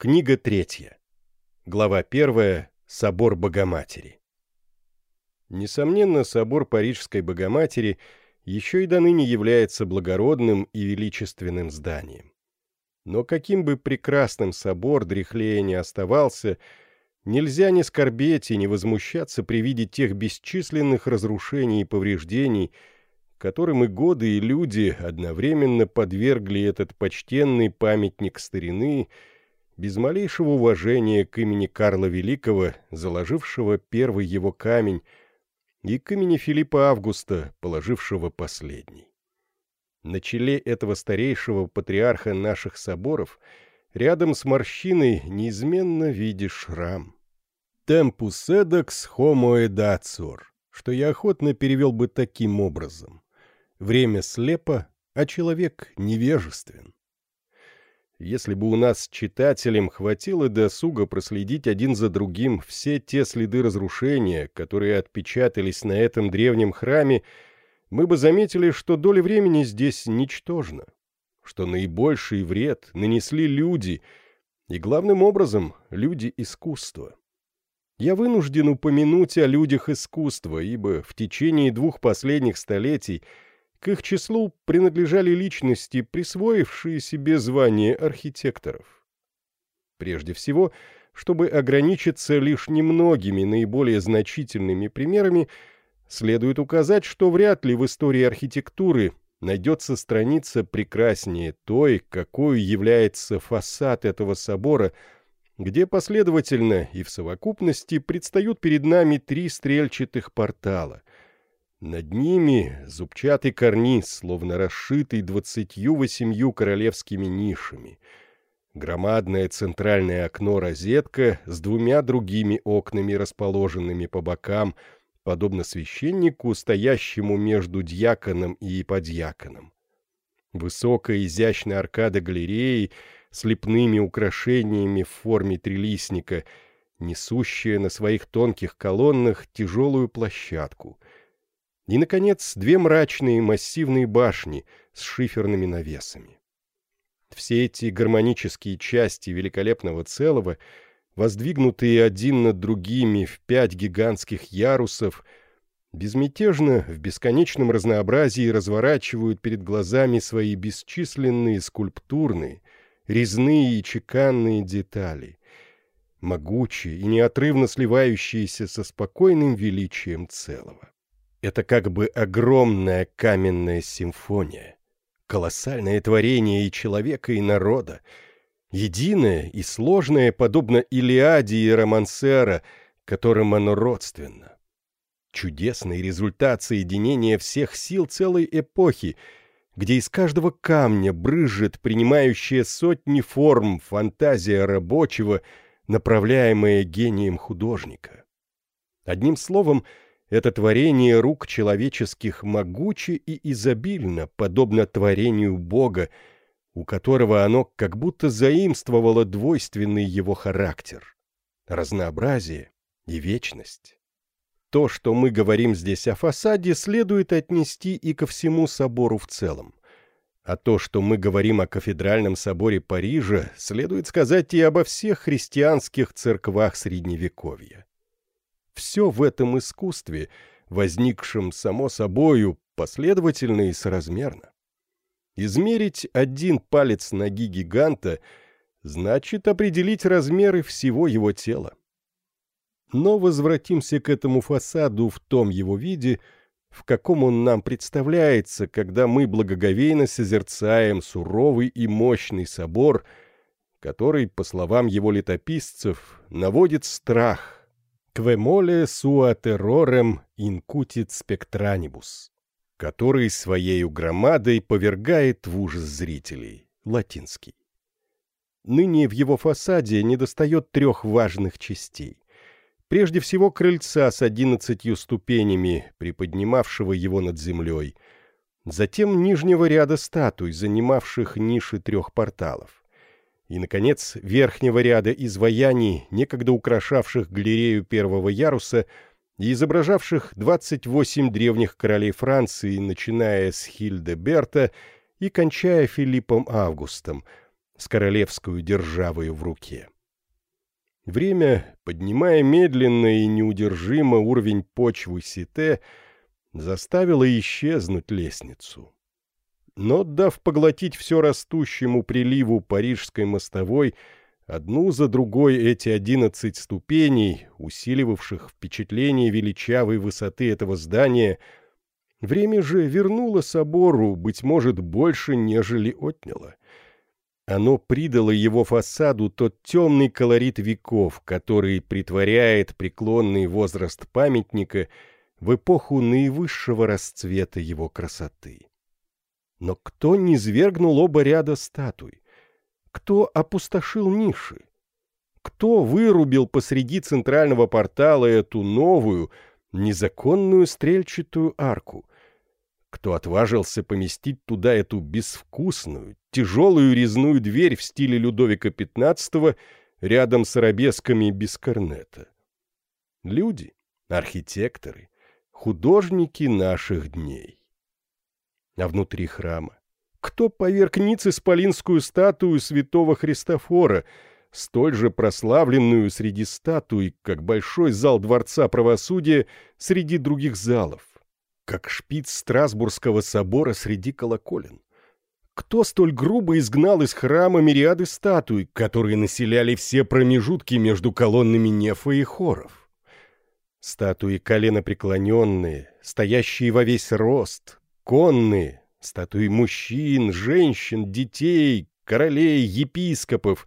Книга третья. Глава первая. Собор Богоматери. Несомненно, собор Парижской Богоматери еще и до ныне является благородным и величественным зданием. Но каким бы прекрасным собор дряхлее не оставался, нельзя не скорбеть и не возмущаться при виде тех бесчисленных разрушений и повреждений, которым и годы, и люди одновременно подвергли этот почтенный памятник старины — без малейшего уважения к имени Карла Великого, заложившего первый его камень, и к имени Филиппа Августа, положившего последний. На челе этого старейшего патриарха наших соборов рядом с морщиной неизменно видишь шрам. «Темпус эдакс homo edacior», что я охотно перевел бы таким образом. Время слепо, а человек невежествен. Если бы у нас, читателям, хватило досуга проследить один за другим все те следы разрушения, которые отпечатались на этом древнем храме, мы бы заметили, что доля времени здесь ничтожна, что наибольший вред нанесли люди, и главным образом люди искусства. Я вынужден упомянуть о людях искусства, ибо в течение двух последних столетий – к их числу принадлежали личности, присвоившие себе звание архитекторов. Прежде всего, чтобы ограничиться лишь немногими наиболее значительными примерами, следует указать, что вряд ли в истории архитектуры найдется страница прекраснее той, какой является фасад этого собора, где последовательно и в совокупности предстают перед нами три стрельчатых портала, над ними зубчатый карниз, словно расшитый двадцатью восемью королевскими нишами. Громадное центральное окно-розетка с двумя другими окнами, расположенными по бокам, подобно священнику, стоящему между дьяконом и подьяконом. Высокая изящная аркада галереи с лепными украшениями в форме трилистника, несущая на своих тонких колоннах тяжелую площадку — и, наконец, две мрачные массивные башни с шиферными навесами. Все эти гармонические части великолепного целого, воздвигнутые один над другими в пять гигантских ярусов, безмятежно в бесконечном разнообразии разворачивают перед глазами свои бесчисленные скульптурные, резные и чеканные детали, могучие и неотрывно сливающиеся со спокойным величием целого. Это как бы огромная каменная симфония, колоссальное творение и человека, и народа, единое и сложное, подобно Илиаде и Романсера, которым оно родственно. Чудесный результат соединения всех сил целой эпохи, где из каждого камня брызжет принимающая сотни форм фантазия рабочего, направляемая гением художника. Одним словом, — это творение рук человеческих могуче и изобильно, подобно творению Бога, у которого оно как будто заимствовало двойственный его характер, разнообразие и вечность. То, что мы говорим здесь о фасаде, следует отнести и ко всему собору в целом. А то, что мы говорим о кафедральном соборе Парижа, следует сказать и обо всех христианских церквах Средневековья. Все в этом искусстве, возникшем само собою, последовательно и соразмерно. Измерить один палец ноги гиганта значит определить размеры всего его тела. Но возвратимся к этому фасаду в том его виде, в каком он нам представляется, когда мы благоговейно созерцаем суровый и мощный собор, который, по словам его летописцев, наводит страх, «Quemole sua terrorem incutit spectranibus», который своею громадой повергает в ужас зрителей, латинский. Ныне в его фасаде недостает трех важных частей. Прежде всего крыльца с одиннадцатью ступенями, приподнимавшего его над землей, затем нижнего ряда статуй, занимавших ниши трех порталов и, наконец, верхнего ряда изваяний, некогда украшавших галерею первого яруса и изображавших 28 древних королей Франции, начиная с Хильдеберта и кончая Филиппом Августом, с королевскую державою в руке. Время, поднимая медленно и неудержимо уровень почвы Сите, заставило исчезнуть лестницу. Но, дав поглотить все растущему приливу парижской мостовой, одну за другой эти одиннадцать ступеней, усиливавших впечатление величавой высоты этого здания, время же вернуло собору, быть может, больше, нежели отняло. Оно придало его фасаду тот темный колорит веков, который притворяет преклонный возраст памятника в эпоху наивысшего расцвета его красоты. Но кто не свергнул оба ряда статуй? Кто опустошил ниши? Кто вырубил посреди центрального портала эту новую, незаконную стрельчатую арку? Кто отважился поместить туда эту безвкусную, тяжелую резную дверь в стиле Людовика XV рядом с арабесками без корнета? Люди, архитекторы, художники наших дней. А внутри храма кто поверг ниц исполинскую статую святого Христофора, столь же прославленную среди статуй, как большой зал Дворца Правосудия среди других залов? как шпиц Страсбургского собора среди колоколен. Кто столь грубо изгнал из храма мириады статуй, которые населяли все промежутки между колоннами нефа и хоров? Статуи коленопреклоненные, стоящие во весь рост, конные, статуи мужчин, женщин, детей, королей, епископов,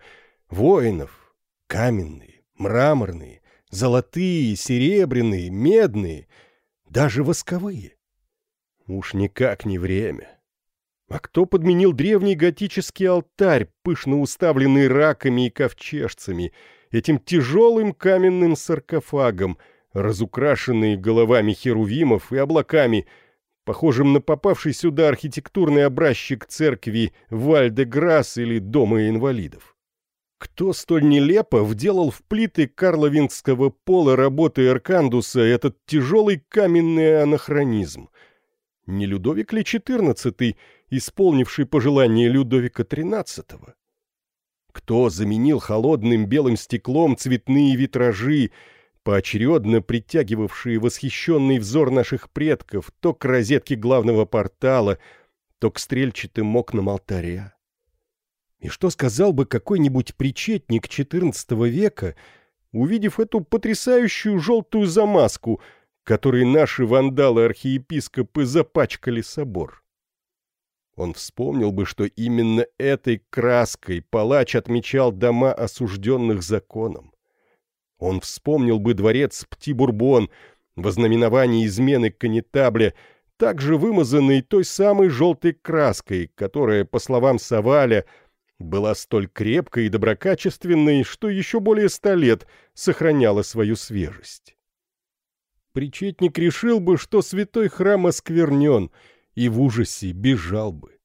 воинов, каменные, мраморные, золотые, серебряные, медные — даже восковые. Уж никак не время. А кто подменил древний готический алтарь, пышно уставленный раками и ковчежцами, этим тяжелым каменным саркофагом, разукрашенный головами херувимов и облаками, похожим на попавший сюда архитектурный образчик церкви Вальде-Грасс или Дома инвалидов? Кто столь нелепо вделал в плиты карловинского пола работы Эркандуса этот тяжелый каменный анахронизм? Не Людовик ли XIV, исполнивший пожелание Людовика XIII? Кто заменил холодным белым стеклом цветные витражи, поочередно притягивавшие восхищенный взор наших предков то к розетке главного портала, то к стрельчатым окнам алтаря? И что сказал бы какой-нибудь причетник XIV века, увидев эту потрясающую желтую замазку, которой наши вандалы-архиепископы запачкали собор? Он вспомнил бы, что именно этой краской палач отмечал дома осужденных законом. Он вспомнил бы дворец Пти-Бурбон, вознаменование измены канетабля, также вымазанный той самой желтой краской, которая, по словам Саваля, была столь крепкой и доброкачественной, что еще более ста лет сохраняла свою свежесть. Причетник решил бы, что святой храм осквернен, и в ужасе бежал бы.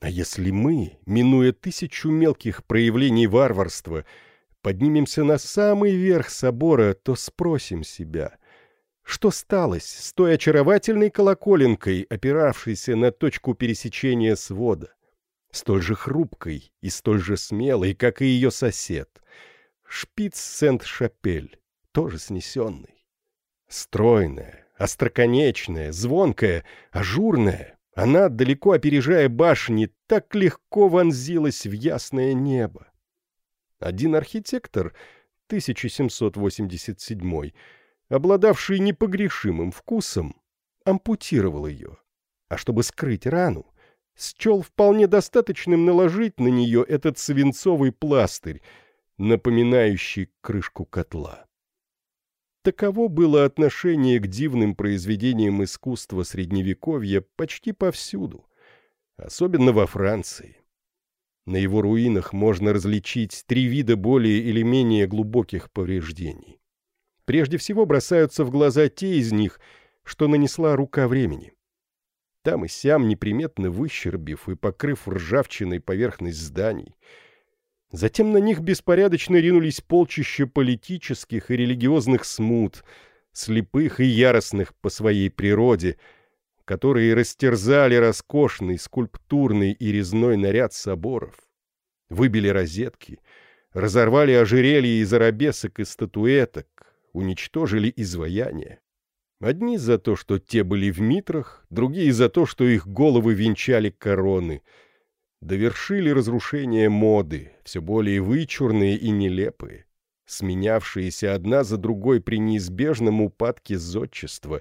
А если мы, минуя тысячу мелких проявлений варварства, поднимемся на самый верх собора, то спросим себя, что сталось с той очаровательной колоколенкой, опиравшейся на точку пересечения свода? столь же хрупкой и столь же смелой, как и ее сосед. Шпиц Сент-Шапель, тоже снесенный. Стройная, остроконечная, звонкая, ажурная, она, далеко опережая башни, так легко вонзилась в ясное небо. Один архитектор, 1787 обладавший непогрешимым вкусом, ампутировал ее, а чтобы скрыть рану, счел вполне достаточным наложить на нее этот свинцовый пластырь, напоминающий крышку котла. Таково было отношение к дивным произведениям искусства Средневековья почти повсюду, особенно во Франции. На его руинах можно различить три вида более или менее глубоких повреждений. Прежде всего бросаются в глаза те из них, что нанесла рука времени там и сям неприметно выщербив и покрыв ржавчиной поверхность зданий. Затем на них беспорядочно ринулись полчища политических и религиозных смут, слепых и яростных по своей природе, которые растерзали роскошный скульптурный и резной наряд соборов. выбили розетки, разорвали ожерелья из арабесок и статуэток, уничтожили изваяния. Одни за то, что те были в митрах, другие за то, что их головы венчали короны. Довершили разрушение моды, все более вычурные и нелепые, сменявшиеся одна за другой при неизбежном упадке зодчества,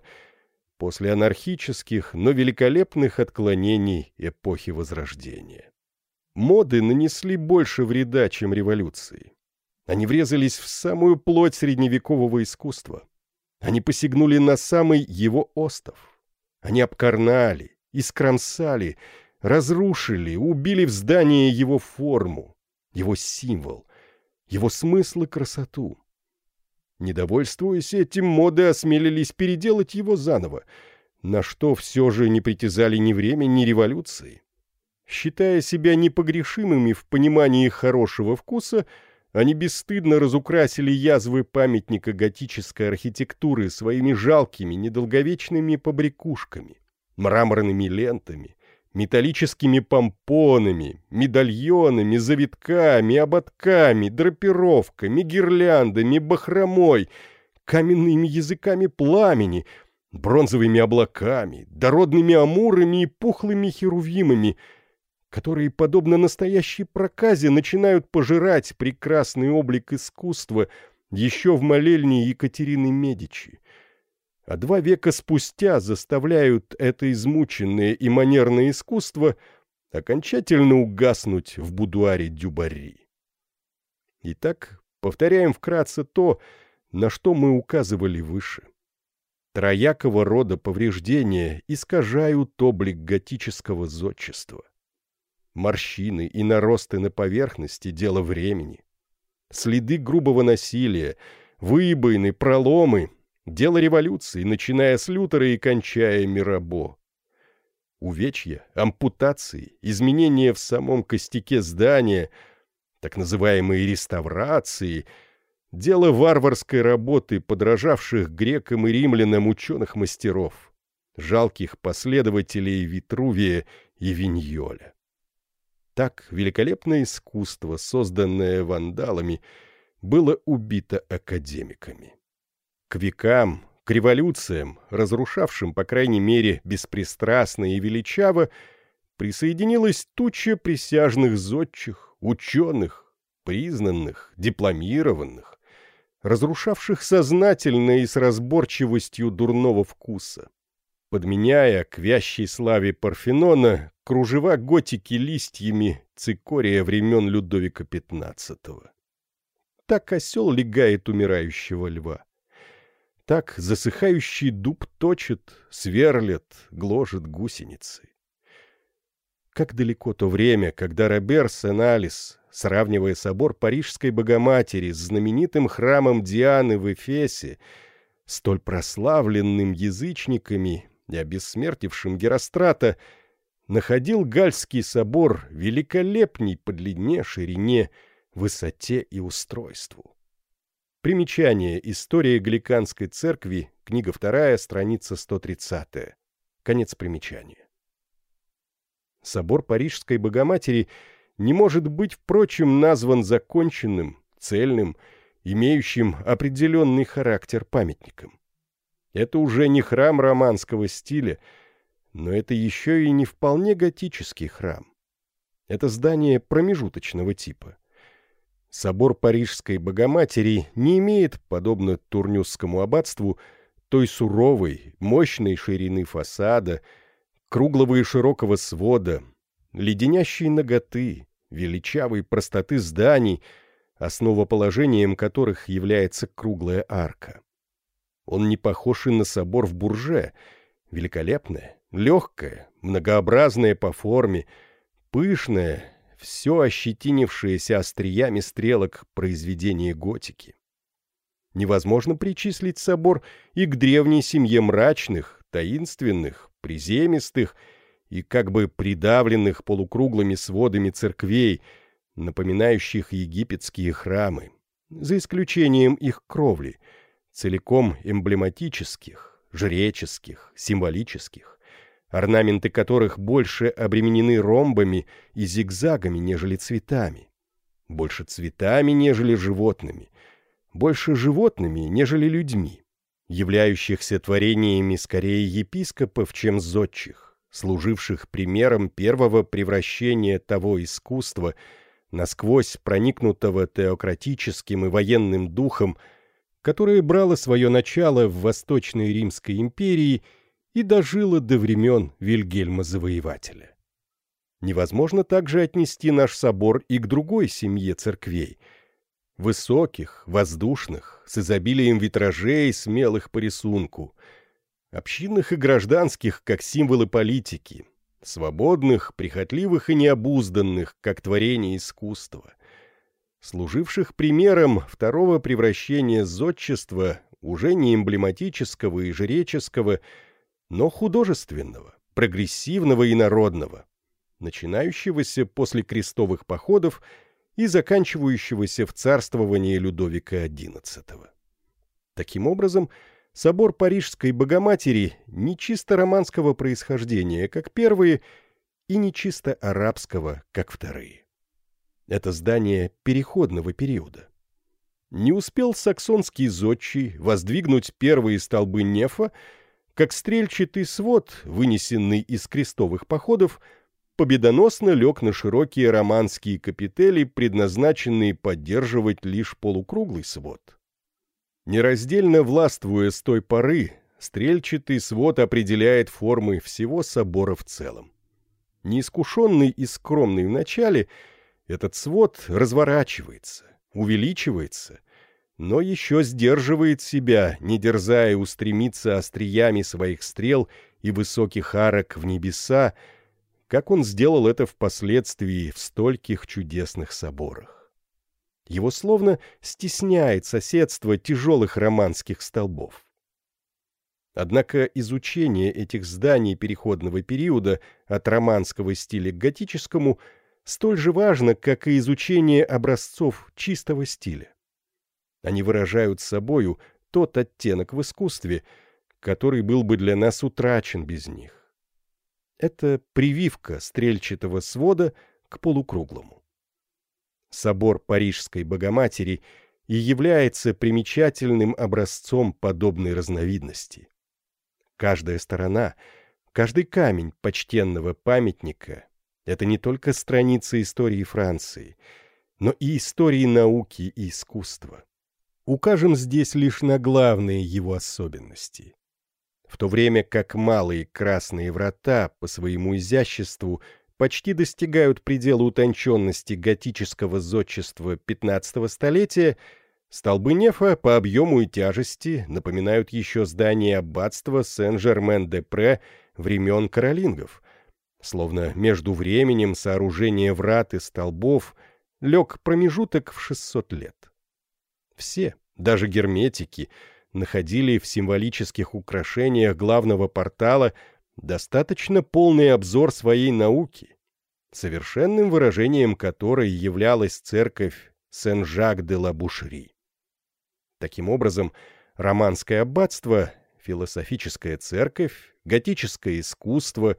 после анархических, но великолепных отклонений эпохи Возрождения. Моды нанесли больше вреда, чем революции. Они врезались в самую плоть средневекового искусства. Они посягнули на самый его остов. Они обкорнали, искромсали, разрушили, убили в здании его форму, его символ, его смысл и красоту. Недовольствуясь этим, моды осмелились переделать его заново, на что все же не притязали ни время, ни революции. Считая себя непогрешимыми в понимании хорошего вкуса, они бесстыдно разукрасили язвы памятника готической архитектуры своими жалкими, недолговечными побрякушками, мраморными лентами, металлическими помпонами, медальонами, завитками, ободками, драпировками, гирляндами, бахромой, каменными языками пламени, бронзовыми облаками, дородными амурами и пухлыми херувимами — которые, подобно настоящей проказе, начинают пожирать прекрасный облик искусства еще в молельне Екатерины Медичи, а два века спустя заставляют это измученное и манерное искусство окончательно угаснуть в будуаре Дюбари. Итак, повторяем вкратце то, на что мы указывали выше. Троякого рода повреждения искажают облик готического зодчества. Морщины и наросты на поверхности — дело времени. Следы грубого насилия, выбоины, проломы — дело революции, начиная с Лютера и кончая Мирабо. Увечья, ампутации, изменения в самом костяке здания, так называемые реставрации — дело варварской работы, подражавших грекам и римлянам ученых-мастеров, жалких последователей Витрувия и Виньоля. Так великолепное искусство, созданное вандалами, было убито академиками. К векам, к революциям, разрушавшим, по крайней мере, беспристрастно и величаво, присоединилась туча присяжных зодчих, ученых, признанных, дипломированных, разрушавших сознательно и с разборчивостью дурного вкуса подменяя к вящей славе Парфенона кружева готики листьями цикория времен Людовика XV. Так осел легает умирающего льва. Так засыхающий дуб точит, сверлит, гложет гусеницы. Как далеко то время, когда Робер Сен-Алис, сравнивая собор Парижской Богоматери с знаменитым храмом Дианы в Эфесе, столь прославленным язычниками, и обессмертившим Герострата, находил Гальский собор великолепней по длине, ширине, высоте и устройству. Примечание. История Гликанской церкви, книга 2, страница 130. Конец примечания. Собор Парижской Богоматери не может быть, впрочем, назван законченным, цельным, имеющим определенный характер памятником. Это уже не храм романского стиля, но это еще и не вполне готический храм. Это здание промежуточного типа. Собор Парижской Богоматери не имеет, подобно Турнюсскому аббатству, той суровой, мощной ширины фасада, круглого и широкого свода, леденящей ноготы, величавой простоты зданий, основоположением которых является круглая арка. Он не похож и на собор в Бурже. Великолепное, легкое, многообразное по форме, пышное, все ощетинившееся остриями стрелок произведение готики. Невозможно причислить собор и к древней семье мрачных, таинственных, приземистых и как бы придавленных полукруглыми сводами церквей, напоминающих египетские храмы, за исключением их кровли — целиком эмблематических, жреческих, символических, орнаменты которых больше обременены ромбами и зигзагами, нежели цветами, больше цветами, нежели животными, больше животными, нежели людьми, являющихся творениями скорее епископов, чем зодчих, служивших примером первого превращения того искусства, насквозь проникнутого теократическим и военным духом, которое брало свое начало в Восточной Римской империи и дожило до времен Вильгельма Завоевателя. Невозможно также отнести наш собор и к другой семье церквей – Высоких, воздушных, с изобилием витражей, смелых по рисунку. Общинных и гражданских, как символы политики. Свободных, прихотливых и необузданных, как творение искусства. Служивших примером второго превращения зодчества, уже не эмблематического и жреческого, но художественного, прогрессивного и народного, начинающегося после крестовых походов – и заканчивающегося в царствовании Людовика XI. Таким образом, собор Парижской Богоматери не чисто романского происхождения, как первые, и не чисто арабского, как вторые. Это здание переходного периода. Не успел саксонский зодчий воздвигнуть первые столбы нефа, как стрельчатый свод, вынесенный из крестовых походов, победоносно лег на широкие романские капители, предназначенные поддерживать лишь полукруглый свод. Нераздельно властвуя с той поры, стрельчатый свод определяет формы всего собора в целом. Неискушенный и скромный в начале, этот свод разворачивается, увеличивается, но еще сдерживает себя, не дерзая устремиться остриями своих стрел и высоких арок в небеса, как он сделал это впоследствии в стольких чудесных соборах. Его словно стесняет соседство тяжелых романских столбов. Однако изучение этих зданий переходного периода от романского стиля к готическому столь же важно, как и изучение образцов чистого стиля. Они выражают собою тот оттенок в искусстве, который был бы для нас утрачен без них. Это прививка стрельчатого свода к полукруглому. Собор Парижской Богоматери и является примечательным образцом подобной разновидности. Каждая сторона, каждый камень почтенного памятника — это не только страница истории Франции, но и истории науки и искусства. Укажем здесь лишь на главные его особенности в то время как малые красные врата по своему изяществу почти достигают предела утонченности готического зодчества XV столетия, столбы нефа по объему и тяжести напоминают еще здание аббатства Сен-Жермен-де-Пре времен каролингов, словно между временем сооружения врат и столбов лег промежуток в 600 лет. Все, даже герметики — находили в символических украшениях главного портала достаточно полный обзор своей науки, совершенным выражением которой являлась церковь Сен-Жак-де-ла-Бушери. Таким образом, романское аббатство, философическая церковь, готическое искусство,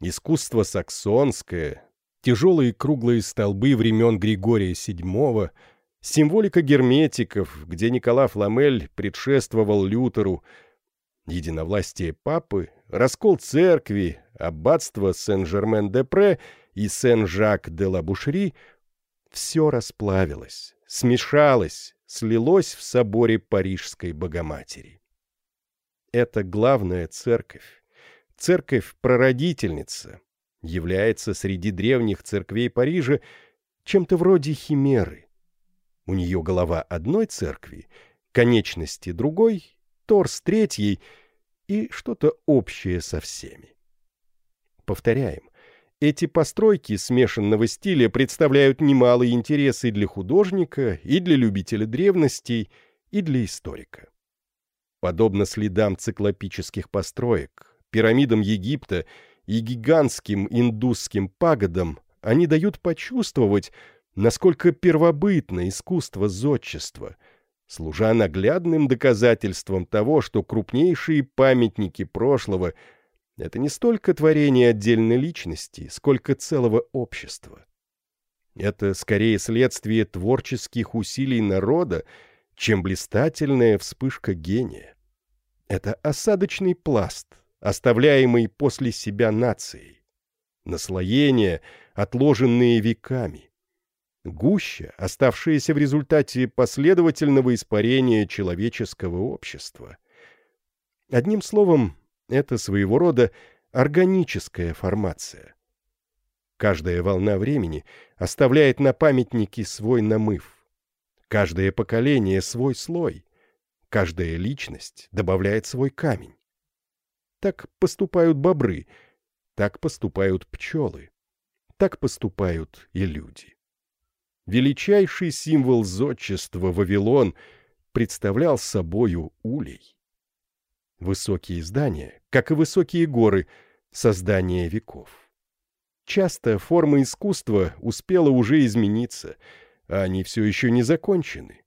искусство саксонское, тяжелые круглые столбы времен Григория VII — Символика герметиков, где Никола Фламель предшествовал Лютеру, единовластие папы, раскол церкви, аббатство Сен-Жермен-де-Пре и Сен-Жак-де-Ла-Бушри — все расплавилось, смешалось, слилось в соборе Парижской Богоматери. Это главная церковь, церковь-прародительница, является среди древних церквей Парижа чем-то вроде химеры — у нее голова одной церкви, конечности другой, торс третьей и что-то общее со всеми. Повторяем, эти постройки смешанного стиля представляют немалые интересы для художника и для любителя древностей, и для историка. Подобно следам циклопических построек, пирамидам Египта и гигантским индусским пагодам, они дают почувствовать, насколько первобытно искусство зодчества, служа наглядным доказательством того, что крупнейшие памятники прошлого — это не столько творение отдельной личности, сколько целого общества. Это скорее следствие творческих усилий народа, чем блистательная вспышка гения. Это осадочный пласт, оставляемый после себя нацией. Наслоения, отложенные веками. Гуща, оставшаяся в результате последовательного испарения человеческого общества. Одним словом, это своего рода органическая формация. Каждая волна времени оставляет на памятнике свой намыв. Каждое поколение свой слой. Каждая личность добавляет свой камень. Так поступают бобры, так поступают пчелы, так поступают и люди. Величайший символ зодчества Вавилон представлял собою улей. Высокие здания, как и высокие горы, создание веков. Часто форма искусства успела уже измениться, а они все еще не закончены.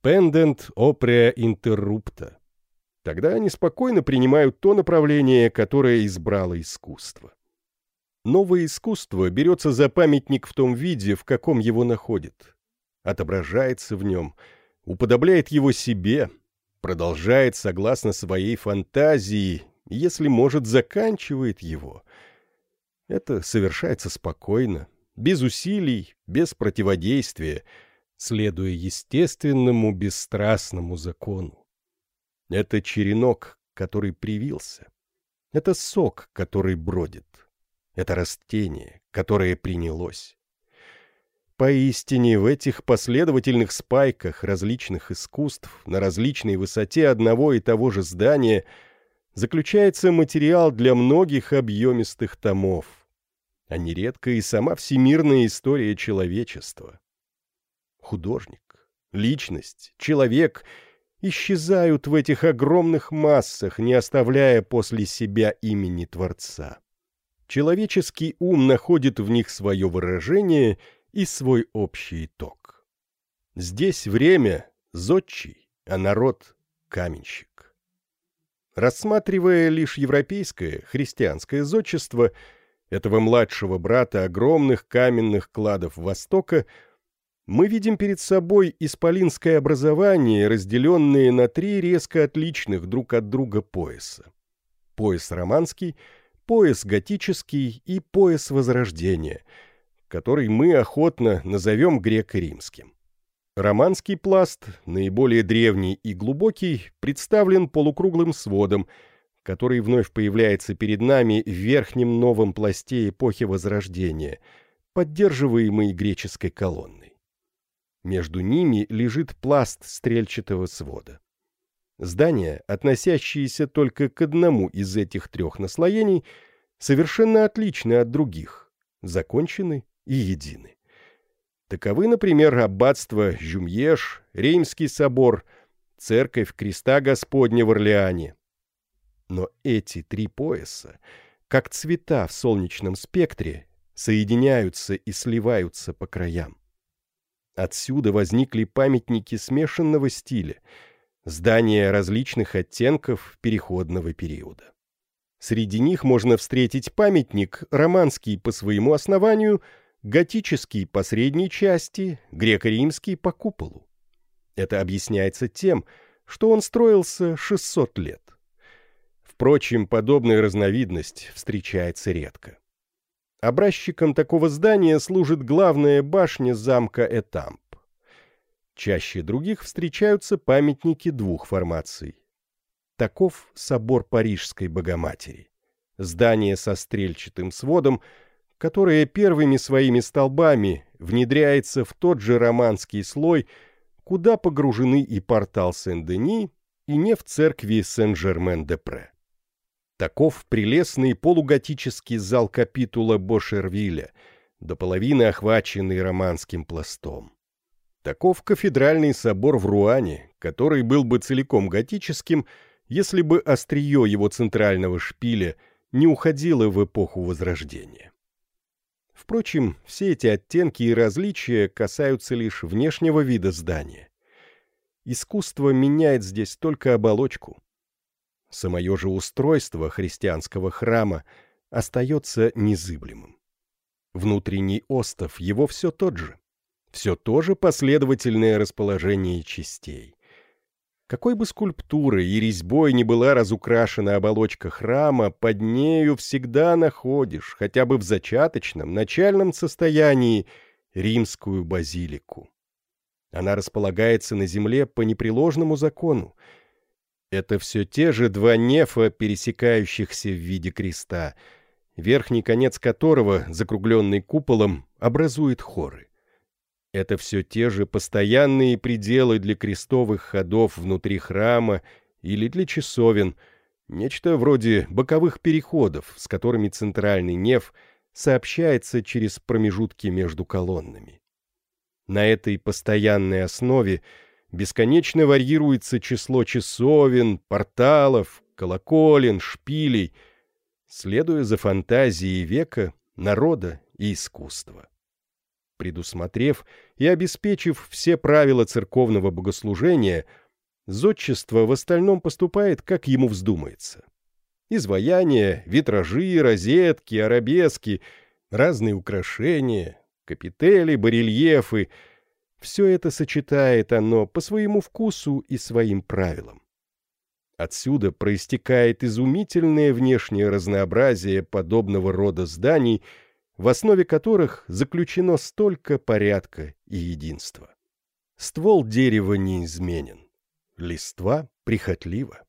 Пендент опреа интеррупта. Тогда они спокойно принимают то направление, которое избрало искусство. Новое искусство берется за памятник в том виде, в каком его находит. Отображается в нем, уподобляет его себе, продолжает согласно своей фантазии, если может, заканчивает его. Это совершается спокойно, без усилий, без противодействия, следуя естественному бесстрастному закону. Это черенок, который привился. Это сок, который бродит. Это растение, которое принялось. Поистине, в этих последовательных спайках различных искусств на различной высоте одного и того же здания заключается материал для многих объемистых томов, а нередко и сама всемирная история человечества художник, личность, человек исчезают в этих огромных массах, не оставляя после себя имени Творца. Человеческий ум находит в них свое выражение и свой общий итог. Здесь время — зодчий, а народ — каменщик. Рассматривая лишь европейское, христианское зодчество, этого младшего брата огромных каменных кладов Востока — мы видим перед собой исполинское образование, разделенное на три резко отличных друг от друга пояса. Пояс романский, пояс готический и пояс возрождения, который мы охотно назовем греко-римским. Романский пласт, наиболее древний и глубокий, представлен полукруглым сводом, который вновь появляется перед нами в верхнем новом пласте эпохи Возрождения, поддерживаемый греческой колонной. Между ними лежит пласт стрельчатого свода. Здания, относящиеся только к одному из этих трех наслоений, совершенно отличны от других, закончены и едины. Таковы, например, аббатство Жюмьеш, Реймский собор, церковь Креста Господня в Орлеане. Но эти три пояса, как цвета в солнечном спектре, соединяются и сливаются по краям. Отсюда возникли памятники смешанного стиля, здания различных оттенков переходного периода. Среди них можно встретить памятник, романский по своему основанию, готический по средней части, греко-римский по куполу. Это объясняется тем, что он строился 600 лет. Впрочем, подобная разновидность встречается редко. Образчиком такого здания служит главная башня замка Этамп. Чаще других встречаются памятники двух формаций. Таков собор Парижской Богоматери. Здание со стрельчатым сводом, которое первыми своими столбами внедряется в тот же романский слой, куда погружены и портал Сен-Дени, и не в церкви Сен-Жермен-де-Пре. Таков прелестный полуготический зал капитула Бошервиля, до половины охваченный романским пластом. Таков кафедральный собор в Руане, который был бы целиком готическим, если бы острие его центрального шпиля не уходило в эпоху Возрождения. Впрочем, все эти оттенки и различия касаются лишь внешнего вида здания. Искусство меняет здесь только оболочку, самое же устройство христианского храма остается незыблемым. Внутренний остов его все тот же. Все то же последовательное расположение частей. Какой бы скульптурой и резьбой ни была разукрашена оболочка храма, под нею всегда находишь, хотя бы в зачаточном, начальном состоянии, римскую базилику. Она располагается на земле по непреложному закону. Это все те же два нефа, пересекающихся в виде креста, верхний конец которого, закругленный куполом, образует хоры. Это все те же постоянные пределы для крестовых ходов внутри храма или для часовен, нечто вроде боковых переходов, с которыми центральный неф сообщается через промежутки между колоннами. На этой постоянной основе бесконечно варьируется число часовен, порталов, колоколен, шпилей, следуя за фантазией века, народа и искусства предусмотрев и обеспечив все правила церковного богослужения, зодчество в остальном поступает, как ему вздумается. Изваяния, витражи, розетки, арабески, разные украшения, капители, барельефы — все это сочетает оно по своему вкусу и своим правилам. Отсюда проистекает изумительное внешнее разнообразие подобного рода зданий — в основе которых заключено столько порядка и единства. Ствол дерева неизменен, листва прихотлива.